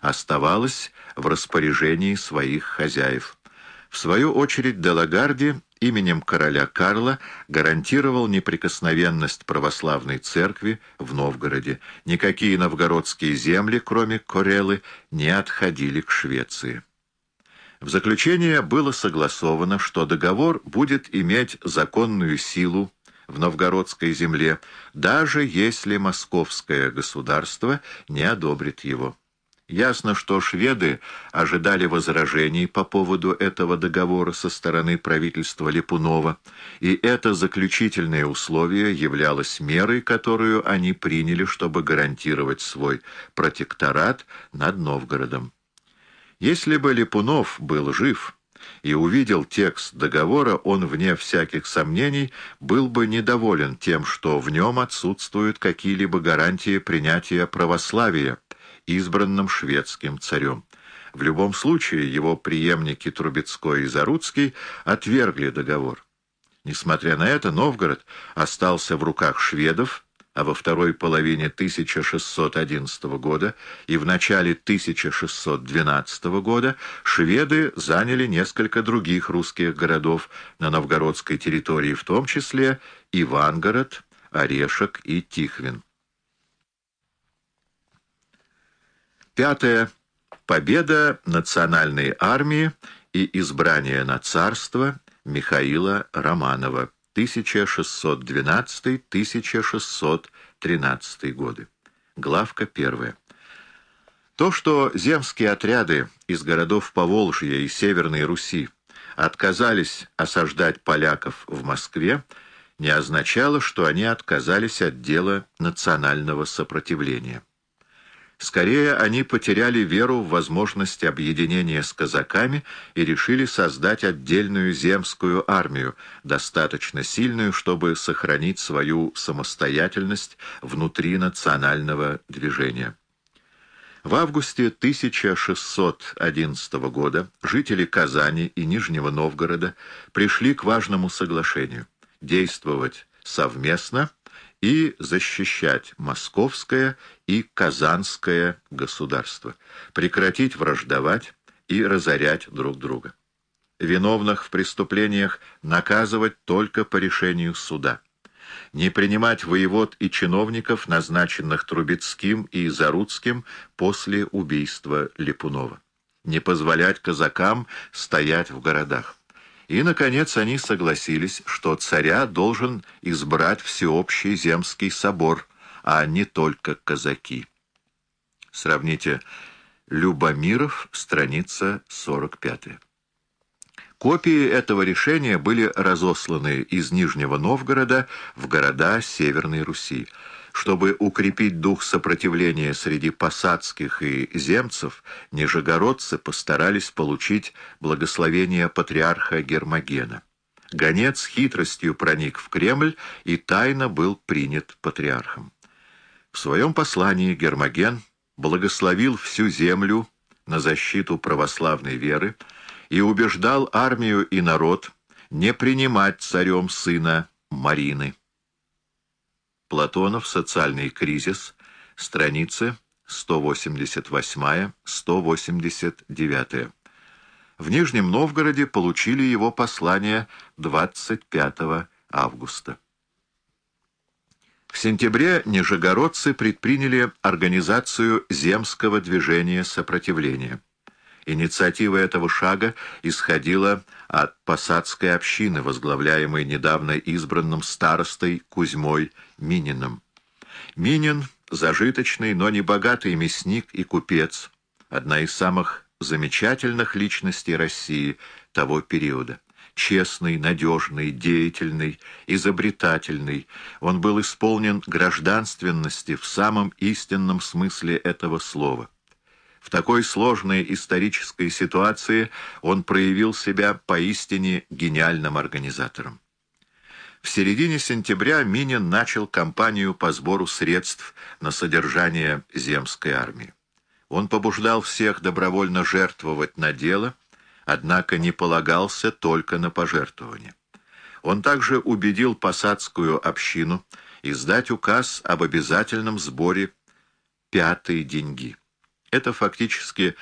оставалась в распоряжении своих хозяев. В свою очередь Делагарди именем короля Карла гарантировал неприкосновенность православной церкви в Новгороде. Никакие новгородские земли, кроме Корелы, не отходили к Швеции. В заключение было согласовано, что договор будет иметь законную силу в новгородской земле, даже если московское государство не одобрит его. Ясно, что шведы ожидали возражений по поводу этого договора со стороны правительства Липунова, и это заключительное условие являлось мерой, которую они приняли, чтобы гарантировать свой протекторат над Новгородом. Если бы Липунов был жив и увидел текст договора, он, вне всяких сомнений, был бы недоволен тем, что в нем отсутствуют какие-либо гарантии принятия православия, избранным шведским царем. В любом случае его преемники Трубецкой и Заруцкий отвергли договор. Несмотря на это, Новгород остался в руках шведов, а во второй половине 1611 года и в начале 1612 года шведы заняли несколько других русских городов на новгородской территории, в том числе Ивангород, Орешек и Тихвин. Пятое. Победа национальной армии и избрание на царство Михаила Романова 1612-1613 годы. Главка первая. То, что земские отряды из городов Поволжья и Северной Руси отказались осаждать поляков в Москве, не означало, что они отказались от дела национального сопротивления. Скорее, они потеряли веру в возможность объединения с казаками и решили создать отдельную земскую армию, достаточно сильную, чтобы сохранить свою самостоятельность внутри национального движения. В августе 1611 года жители Казани и Нижнего Новгорода пришли к важному соглашению – действовать совместно – и защищать московское и казанское государство, прекратить враждовать и разорять друг друга. Виновных в преступлениях наказывать только по решению суда. Не принимать воевод и чиновников, назначенных Трубецким и Заруцким после убийства Липунова. Не позволять казакам стоять в городах. И, наконец, они согласились, что царя должен избрать всеобщий земский собор, а не только казаки. Сравните Любомиров, страница 45. Копии этого решения были разосланы из Нижнего Новгорода в города Северной Руси. Чтобы укрепить дух сопротивления среди посадских и земцев, нижегородцы постарались получить благословение патриарха Гермогена. Гонец хитростью проник в Кремль и тайно был принят патриархом. В своем послании Гермоген благословил всю землю на защиту православной веры и убеждал армию и народ не принимать царем сына Марины. Платонов «Социальный кризис», страницы 188-189. В Нижнем Новгороде получили его послание 25 августа. В сентябре нижегородцы предприняли организацию земского движения сопротивления. Инициатива этого шага исходила от посадской общины, возглавляемой недавно избранным старостой Кузьмой Мининым. Минин – зажиточный, но не богатый мясник и купец, одна из самых замечательных личностей России того периода. Честный, надежный, деятельный, изобретательный, он был исполнен гражданственности в самом истинном смысле этого слова. В такой сложной исторической ситуации он проявил себя поистине гениальным организатором. В середине сентября Минин начал кампанию по сбору средств на содержание земской армии. Он побуждал всех добровольно жертвовать на дело, однако не полагался только на пожертвования. Он также убедил посадскую общину издать указ об обязательном сборе пятой деньги. Это фактически